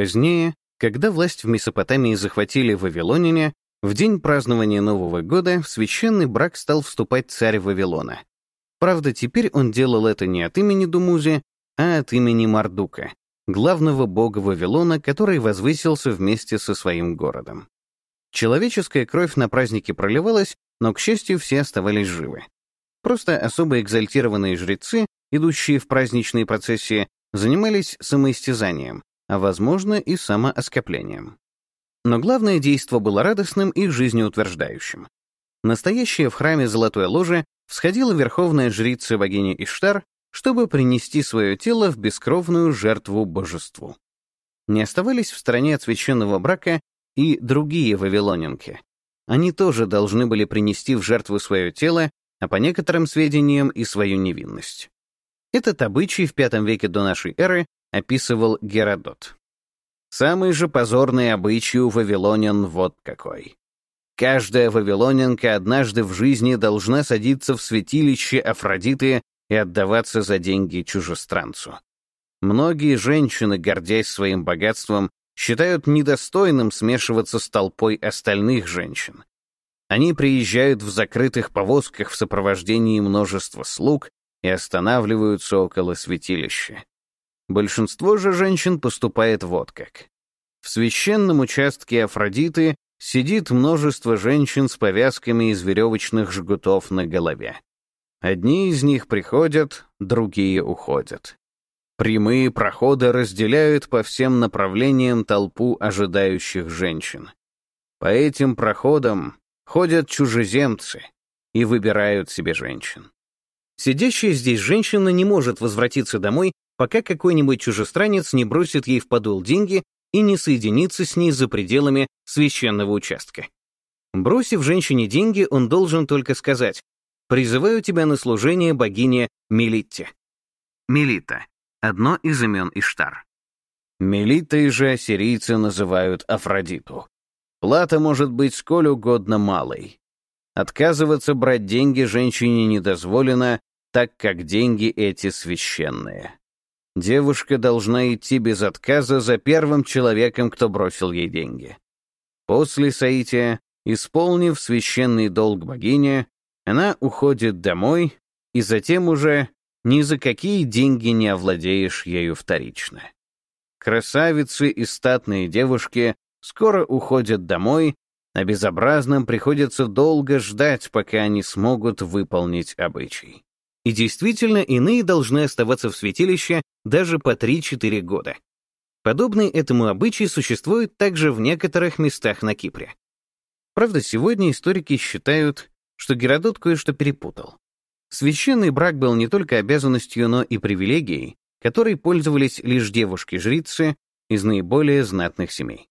Позднее, когда власть в Месопотамии захватили вавилоняне, в день празднования Нового года в священный брак стал вступать царь Вавилона. Правда, теперь он делал это не от имени Думузи, а от имени Мардука, главного бога Вавилона, который возвысился вместе со своим городом. Человеческая кровь на празднике проливалась, но, к счастью, все оставались живы. Просто особо экзальтированные жрецы, идущие в праздничные процессии, занимались самоистязанием, а, возможно, и самооскоплением. Но главное действо было радостным и жизнеутверждающим. Настоящее в храме Золотое Ложе всходила верховная жрица богини Иштар, чтобы принести свое тело в бескровную жертву божеству. Не оставались в стороне от священного брака и другие вавилонянки. Они тоже должны были принести в жертву свое тело, а по некоторым сведениям и свою невинность. Этот обычай в V веке до нашей эры описывал Геродот. Самый же позорный обычай у вавилонян вот какой. Каждая вавилонянка однажды в жизни должна садиться в святилище Афродиты и отдаваться за деньги чужестранцу. Многие женщины, гордясь своим богатством, считают недостойным смешиваться с толпой остальных женщин. Они приезжают в закрытых повозках в сопровождении множества слуг и останавливаются около святилища. Большинство же женщин поступает вот как. В священном участке Афродиты сидит множество женщин с повязками из веревочных жгутов на голове. Одни из них приходят, другие уходят. Прямые проходы разделяют по всем направлениям толпу ожидающих женщин. По этим проходам ходят чужеземцы и выбирают себе женщин. Сидящая здесь женщина не может возвратиться домой, пока какой-нибудь чужестранец не бросит ей в подол деньги и не соединится с ней за пределами священного участка. Бросив женщине деньги, он должен только сказать «Призываю тебя на служение богине Мелитте». Мелита — одно из имен Иштар. Мелитой же сирийцы называют Афродиту. Плата может быть сколь угодно малой. Отказываться брать деньги женщине не дозволено, так как деньги эти священные. Девушка должна идти без отказа за первым человеком, кто бросил ей деньги. После соития, исполнив священный долг богине, она уходит домой, и затем уже ни за какие деньги не овладеешь ею вторично. Красавицы и статные девушки скоро уходят домой, а безобразным приходится долго ждать, пока они смогут выполнить обычай. И действительно, иные должны оставаться в святилище даже по 3-4 года. Подобный этому обычай существует также в некоторых местах на Кипре. Правда, сегодня историки считают, что Геродот кое-что перепутал. Священный брак был не только обязанностью, но и привилегией, которой пользовались лишь девушки-жрицы из наиболее знатных семей.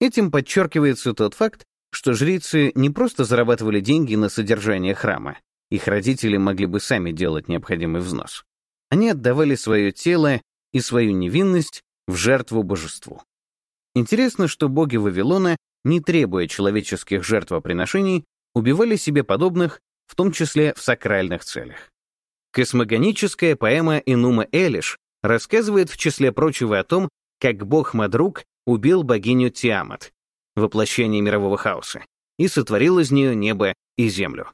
Этим подчеркивается тот факт, что жрицы не просто зарабатывали деньги на содержание храма, их родители могли бы сами делать необходимый взнос. Они отдавали свое тело и свою невинность в жертву божеству. Интересно, что боги Вавилона, не требуя человеческих жертвоприношений, убивали себе подобных, в том числе в сакральных целях. Космогоническая поэма Инума Элиш рассказывает, в числе прочего, о том, как бог Мадрук убил богиню Тиамат, воплощение мирового хаоса, и сотворил из нее небо и землю.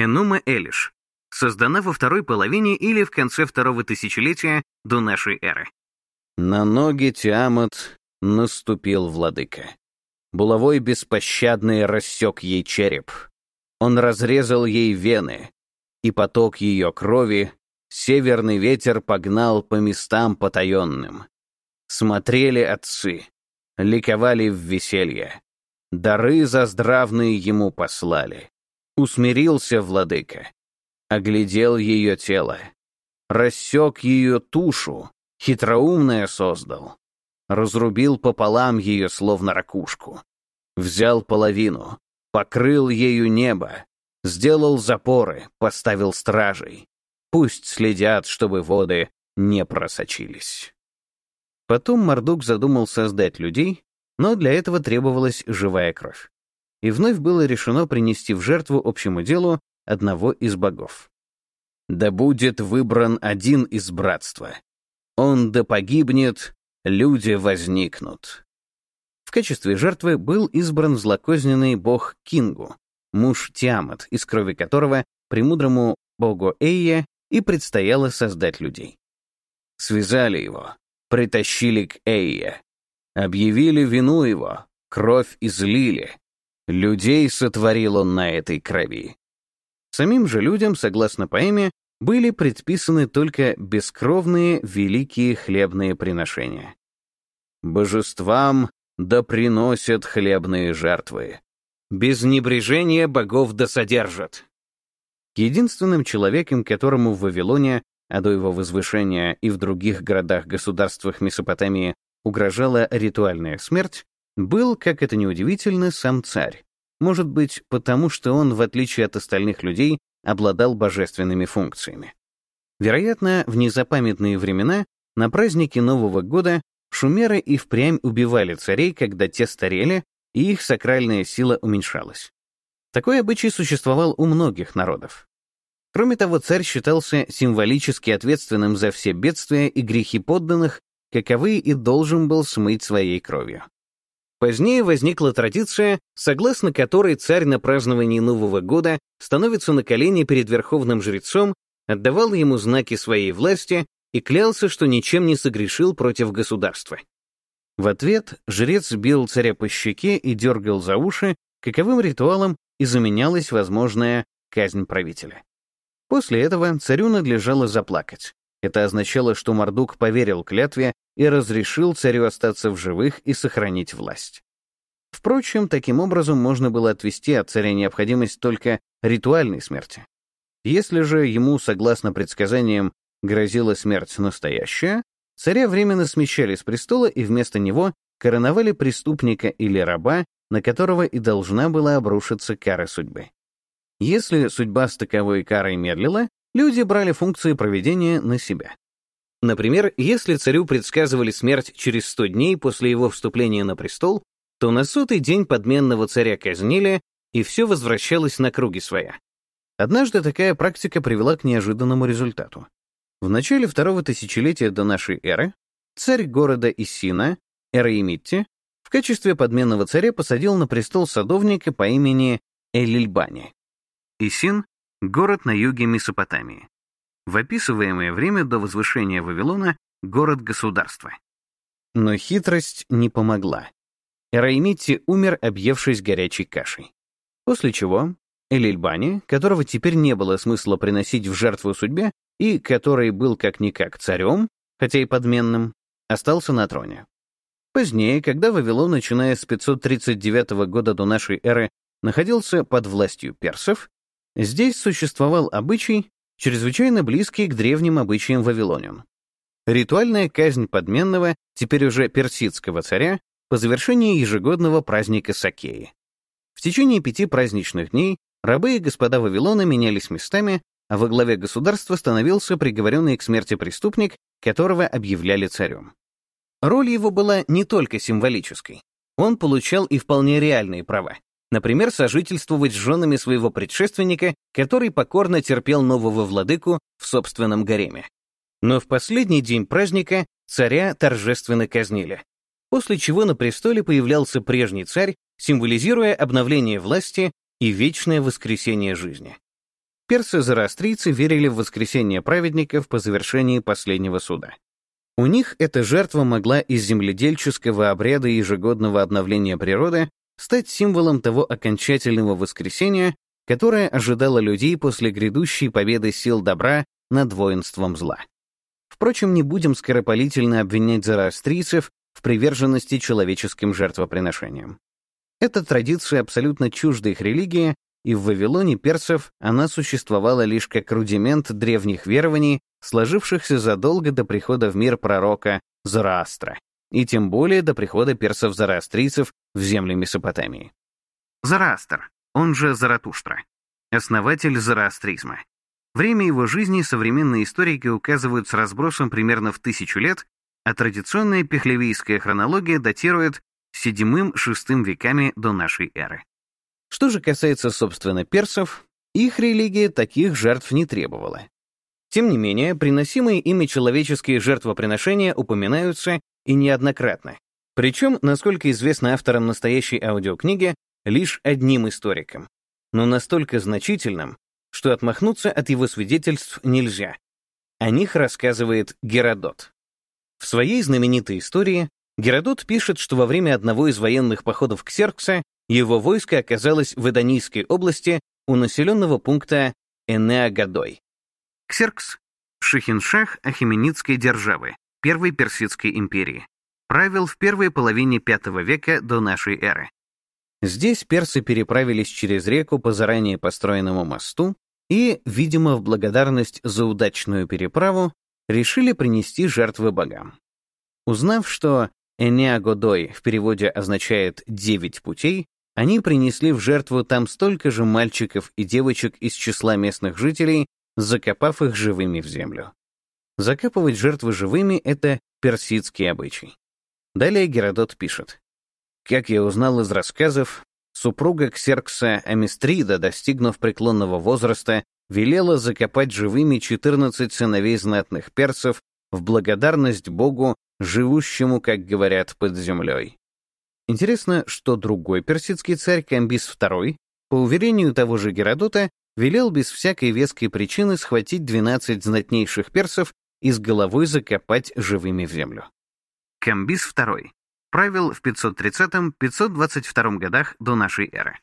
Энума Элиш, создана во второй половине или в конце второго тысячелетия до нашей эры. На ноги Тиамат наступил владыка. Булавой беспощадный рассек ей череп. Он разрезал ей вены, и поток ее крови северный ветер погнал по местам потаенным. Смотрели отцы, ликовали в веселье. Дары заздравные ему послали. Усмирился владыка, оглядел ее тело, рассек ее тушу, хитроумное создал, разрубил пополам ее, словно ракушку, взял половину, покрыл ею небо, сделал запоры, поставил стражей. Пусть следят, чтобы воды не просочились. Потом Мордук задумал создать людей, но для этого требовалась живая кровь и вновь было решено принести в жертву общему делу одного из богов. «Да будет выбран один из братства. Он да погибнет, люди возникнут. В качестве жертвы был избран злокозненный бог Кингу, муж Тиамат, из крови которого премудрому богу Эйе и предстояло создать людей. Связали его, притащили к Эйе, объявили вину его, кровь излили. Людей сотворил он на этой крови. Самим же людям, согласно поэме, были предписаны только бескровные великие хлебные приношения. Божествам да приносят хлебные жертвы. Без небрежения богов да содержат. Единственным человеком, которому в Вавилоне, а до его возвышения и в других городах-государствах Месопотамии угрожала ритуальная смерть, был, как это неудивительно, сам царь. Может быть, потому что он, в отличие от остальных людей, обладал божественными функциями. Вероятно, в незапамятные времена на празднике Нового года шумеры и впрямь убивали царей, когда те старели, и их сакральная сила уменьшалась. Такой обычай существовал у многих народов. Кроме того, царь считался символически ответственным за все бедствия и грехи подданных, каковы и должен был смыть своей кровью. Позднее возникла традиция, согласно которой царь на праздновании Нового года становится на колени перед верховным жрецом, отдавал ему знаки своей власти и клялся, что ничем не согрешил против государства. В ответ жрец бил царя по щеке и дергал за уши, каковым ритуалом и заменялась возможная казнь правителя. После этого царю надлежало заплакать. Это означало, что Мордук поверил клятве и разрешил царю остаться в живых и сохранить власть. Впрочем, таким образом можно было отвести от царя необходимость только ритуальной смерти. Если же ему, согласно предсказаниям, грозила смерть настоящая, царя временно смещали с престола и вместо него короновали преступника или раба, на которого и должна была обрушиться кара судьбы. Если судьба с таковой карой медлила, люди брали функции проведения на себя. Например, если царю предсказывали смерть через 100 дней после его вступления на престол, то на сотый день подменного царя казнили, и все возвращалось на круги своя. Однажды такая практика привела к неожиданному результату. В начале второго тысячелетия до нашей эры царь города Исина, Эраимитти, в качестве подменного царя посадил на престол садовника по имени Элильбани. Исин Город на юге Месопотамии. В описываемое время до возвышения Вавилона город-государство. Но хитрость не помогла. Эраймити умер, объевшись горячей кашей. После чего Элильбани, которого теперь не было смысла приносить в жертву судьбе и который был как-никак царем, хотя и подменным, остался на троне. Позднее, когда Вавилон, начиная с 539 года до нашей эры, находился под властью персов, Здесь существовал обычай, чрезвычайно близкий к древним обычаям вавилонян. Ритуальная казнь подменного, теперь уже персидского царя, по завершении ежегодного праздника Сакеи. В течение пяти праздничных дней рабы и господа Вавилона менялись местами, а во главе государства становился приговоренный к смерти преступник, которого объявляли царем. Роль его была не только символической. Он получал и вполне реальные права. Например, сожительствовать с женами своего предшественника, который покорно терпел нового владыку в собственном гареме. Но в последний день праздника царя торжественно казнили, после чего на престоле появлялся прежний царь, символизируя обновление власти и вечное воскресение жизни. Персы-зороастрийцы верили в воскресение праведников по завершении последнего суда. У них эта жертва могла из земледельческого обряда ежегодного обновления природы стать символом того окончательного воскресения, которое ожидало людей после грядущей победы сил добра над воинством зла. Впрочем, не будем скоропалительно обвинять зороастрийцев в приверженности человеческим жертвоприношениям. Эта традиция абсолютно чужда их религии, и в Вавилоне персов она существовала лишь как рудимент древних верований, сложившихся задолго до прихода в мир пророка Зороастра и тем более до прихода персов-зороастрийцев в земли Месопотамии. Зороастр, он же Заратуштра, основатель зороастризма. Время его жизни современные историки указывают с разбросом примерно в тысячу лет, а традиционная пехлевийская хронология датирует VII-VI веками до нашей эры. Что же касается, собственно, персов, их религия таких жертв не требовала. Тем не менее, приносимые ими человеческие жертвоприношения упоминаются и неоднократно. Причем, насколько известно авторам настоящей аудиокниги, лишь одним историком, но настолько значительным, что отмахнуться от его свидетельств нельзя. О них рассказывает Геродот. В своей знаменитой истории Геродот пишет, что во время одного из военных походов Ксеркса его войско оказалось в Эдонийской области у населенного пункта Энеагадой. Ксеркс — Шахиншах Ахименидской державы, Первой Персидской империи. Правил в первой половине V века до нашей эры. Здесь персы переправились через реку по заранее построенному мосту и, видимо, в благодарность за удачную переправу, решили принести жертвы богам. Узнав, что Энеагодой в переводе означает «девять путей», они принесли в жертву там столько же мальчиков и девочек из числа местных жителей, закопав их живыми в землю. Закапывать жертвы живыми — это персидский обычай. Далее Геродот пишет. Как я узнал из рассказов, супруга Ксеркса Амистрида, достигнув преклонного возраста, велела закопать живыми 14 сыновей знатных персов в благодарность Богу, живущему, как говорят, под землей. Интересно, что другой персидский царь Камбис II, по уверению того же Геродота, велел без всякой веской причины схватить 12 знатнейших персов и с головой закопать живыми в землю. Камбис II правил в 530-522 годах до нашей эры.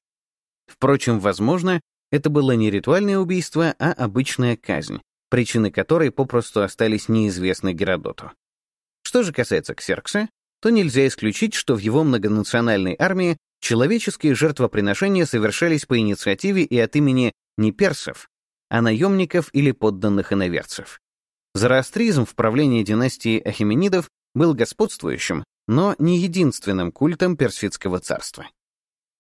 Впрочем, возможно, это было не ритуальное убийство, а обычная казнь, причины которой попросту остались неизвестны Геродоту. Что же касается Ксеркса, то нельзя исключить, что в его многонациональной армии человеческие жертвоприношения совершались по инициативе и от имени не персов, а наемников или подданных иноверцев. Зороастризм в правлении династии Ахименидов был господствующим, но не единственным культом персидского царства.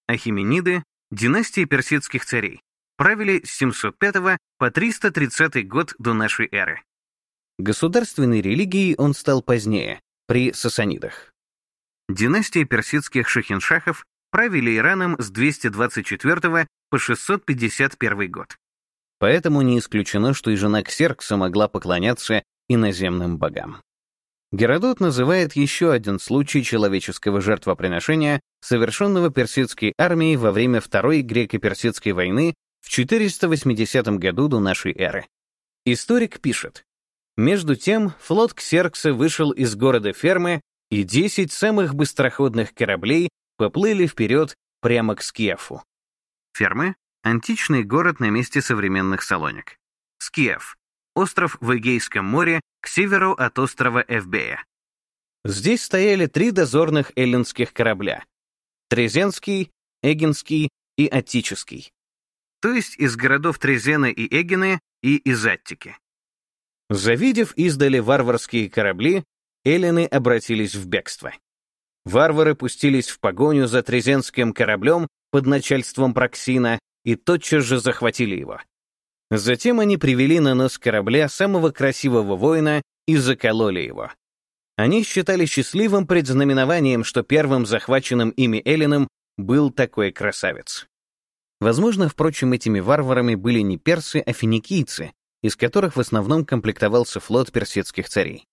Ахимениды — династия персидских царей, правили с 705 по 330 год до нашей эры. Государственной религией он стал позднее, при сасанидах. Династия персидских шахиншахов правили Ираном с 224 по 651 год. Поэтому не исключено, что и жена Ксеркса могла поклоняться иноземным богам. Геродот называет еще один случай человеческого жертвоприношения, совершенного персидской армией во время Второй греко-персидской войны в 480 году до нашей эры. Историк пишет, между тем флот Ксеркса вышел из города Фермы, и 10 самых быстроходных кораблей поплыли вперед прямо к Скиефу. Фермы — античный город на месте современных Салоник. Скиеф остров в Эгейском море к северу от острова Эвбея. Здесь стояли три дозорных эллинских корабля — Трезенский, Эгинский и Аттический, то есть из городов Трезена и Эгины и из Аттики. Завидев издали варварские корабли, эллины обратились в бегство. Варвары пустились в погоню за Трезенским кораблем под начальством Проксина и тотчас же захватили его. Затем они привели на нос корабля самого красивого воина и закололи его. Они считали счастливым предзнаменованием, что первым захваченным ими Эллином был такой красавец. Возможно, впрочем, этими варварами были не персы, а финикийцы, из которых в основном комплектовался флот персидских царей.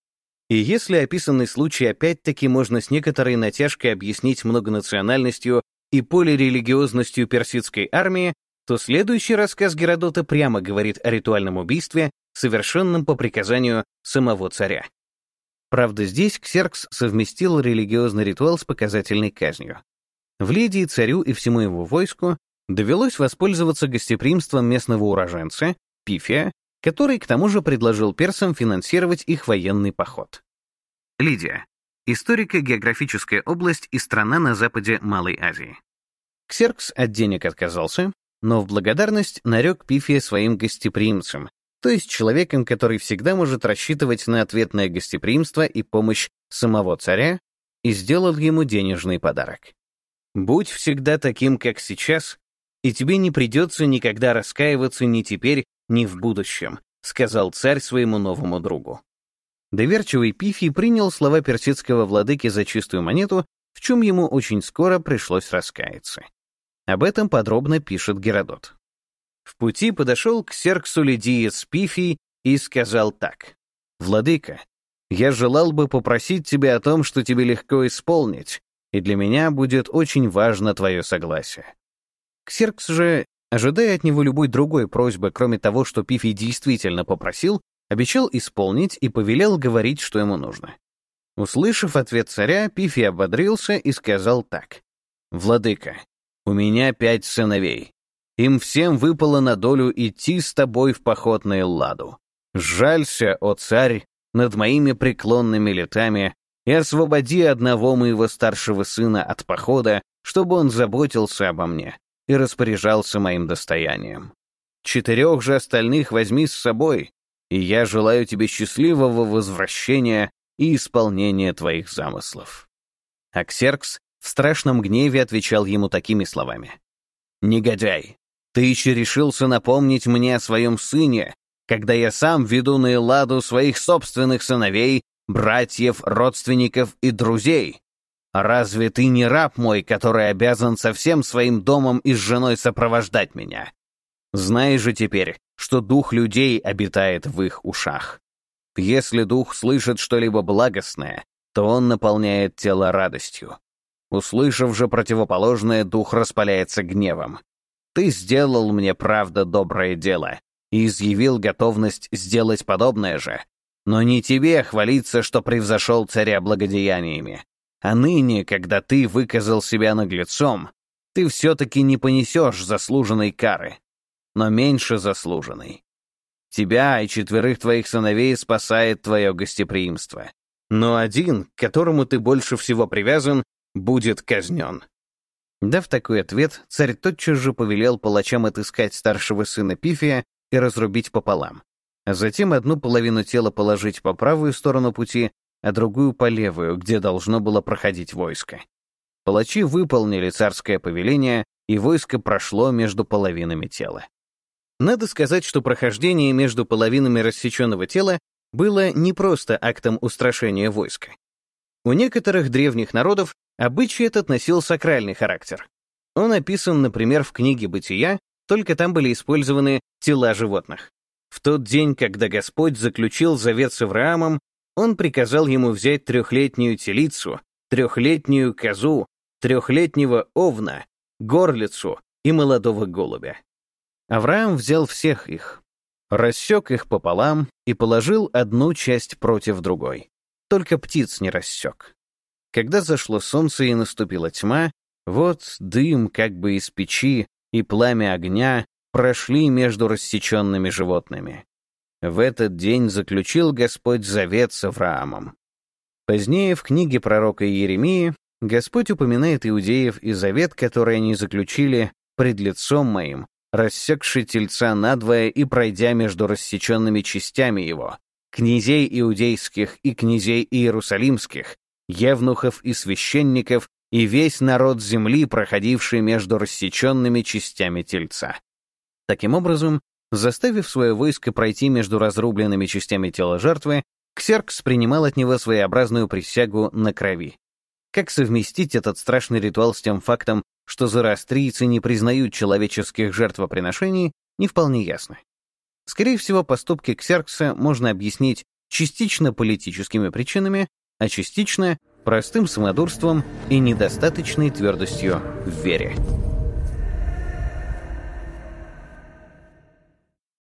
И если описанный случай опять-таки можно с некоторой натяжкой объяснить многонациональностью и полирелигиозностью персидской армии, то следующий рассказ Геродота прямо говорит о ритуальном убийстве, совершенном по приказанию самого царя. Правда, здесь Ксеркс совместил религиозный ритуал с показательной казнью. В Лидии царю и всему его войску довелось воспользоваться гостеприимством местного уроженца, Пифия, который к тому же предложил персам финансировать их военный поход. Лидия — историко-географическая область и страна на западе Малой Азии. Ксеркс от денег отказался, но в благодарность нарек Пифия своим гостеприимцем, то есть человеком, который всегда может рассчитывать на ответное гостеприимство и помощь самого царя, и сделал ему денежный подарок. «Будь всегда таким, как сейчас, и тебе не придется никогда раскаиваться ни теперь, ни в будущем», сказал царь своему новому другу. Доверчивый Пифий принял слова персидского владыки за чистую монету, в чем ему очень скоро пришлось раскаяться. Об этом подробно пишет Геродот. В пути подошел к Серксу Лидиец Пифий и сказал так. «Владыка, я желал бы попросить тебя о том, что тебе легко исполнить, и для меня будет очень важно твое согласие». Ксеркс же, ожидая от него любой другой просьбы, кроме того, что Пифий действительно попросил, обещал исполнить и повелел говорить, что ему нужно. Услышав ответ царя, Пифий ободрился и сказал так. «Владыка, у меня пять сыновей. Им всем выпало на долю идти с тобой в поход на Элладу. Жалься, о царь, над моими преклонными летами и освободи одного моего старшего сына от похода, чтобы он заботился обо мне и распоряжался моим достоянием. Четырех же остальных возьми с собой, и я желаю тебе счастливого возвращения и исполнения твоих замыслов». Аксеркс в страшном гневе отвечал ему такими словами. «Негодяй, ты еще решился напомнить мне о своем сыне, когда я сам веду на Элладу своих собственных сыновей, братьев, родственников и друзей. Разве ты не раб мой, который обязан со всем своим домом и с женой сопровождать меня? Знай же теперь, что дух людей обитает в их ушах. Если дух слышит что-либо благостное, то он наполняет тело радостью. Услышав же противоположное, дух распаляется гневом. Ты сделал мне, правда, доброе дело и изъявил готовность сделать подобное же. Но не тебе хвалиться, что превзошел царя благодеяниями. А ныне, когда ты выказал себя наглецом, ты все-таки не понесешь заслуженной кары, но меньше заслуженной. Тебя и четверых твоих сыновей спасает твое гостеприимство. Но один, к которому ты больше всего привязан, будет казнен». Дав такой ответ, царь тотчас же повелел палачам отыскать старшего сына Пифия и разрубить пополам, а затем одну половину тела положить по правую сторону пути, а другую по левую, где должно было проходить войско. Палачи выполнили царское повеление, и войско прошло между половинами тела. Надо сказать, что прохождение между половинами рассеченного тела было не просто актом устрашения войска. У некоторых древних народов обычай этот носил сакральный характер. Он описан, например, в книге «Бытия», только там были использованы тела животных. В тот день, когда Господь заключил завет с Авраамом, он приказал ему взять трехлетнюю телицу, трехлетнюю козу, трехлетнего овна, горлицу и молодого голубя. Авраам взял всех их, рассек их пополам и положил одну часть против другой. Только птиц не рассек. Когда зашло солнце и наступила тьма, вот дым как бы из печи и пламя огня прошли между рассеченными животными. В этот день заключил Господь завет с Авраамом. Позднее в книге пророка Иеремии Господь упоминает иудеев и завет, который они заключили пред лицом моим, рассекши тельца надвое и пройдя между рассеченными частями его, князей иудейских и князей иерусалимских, евнухов и священников и весь народ земли, проходивший между рассеченными частями тельца. Таким образом, заставив свое войско пройти между разрубленными частями тела жертвы, Ксеркс принимал от него своеобразную присягу на крови. Как совместить этот страшный ритуал с тем фактом, что зороастрийцы не признают человеческих жертвоприношений, не вполне ясно. Скорее всего, поступки Ксеркса можно объяснить частично политическими причинами, а частично простым самодурством и недостаточной твердостью в вере.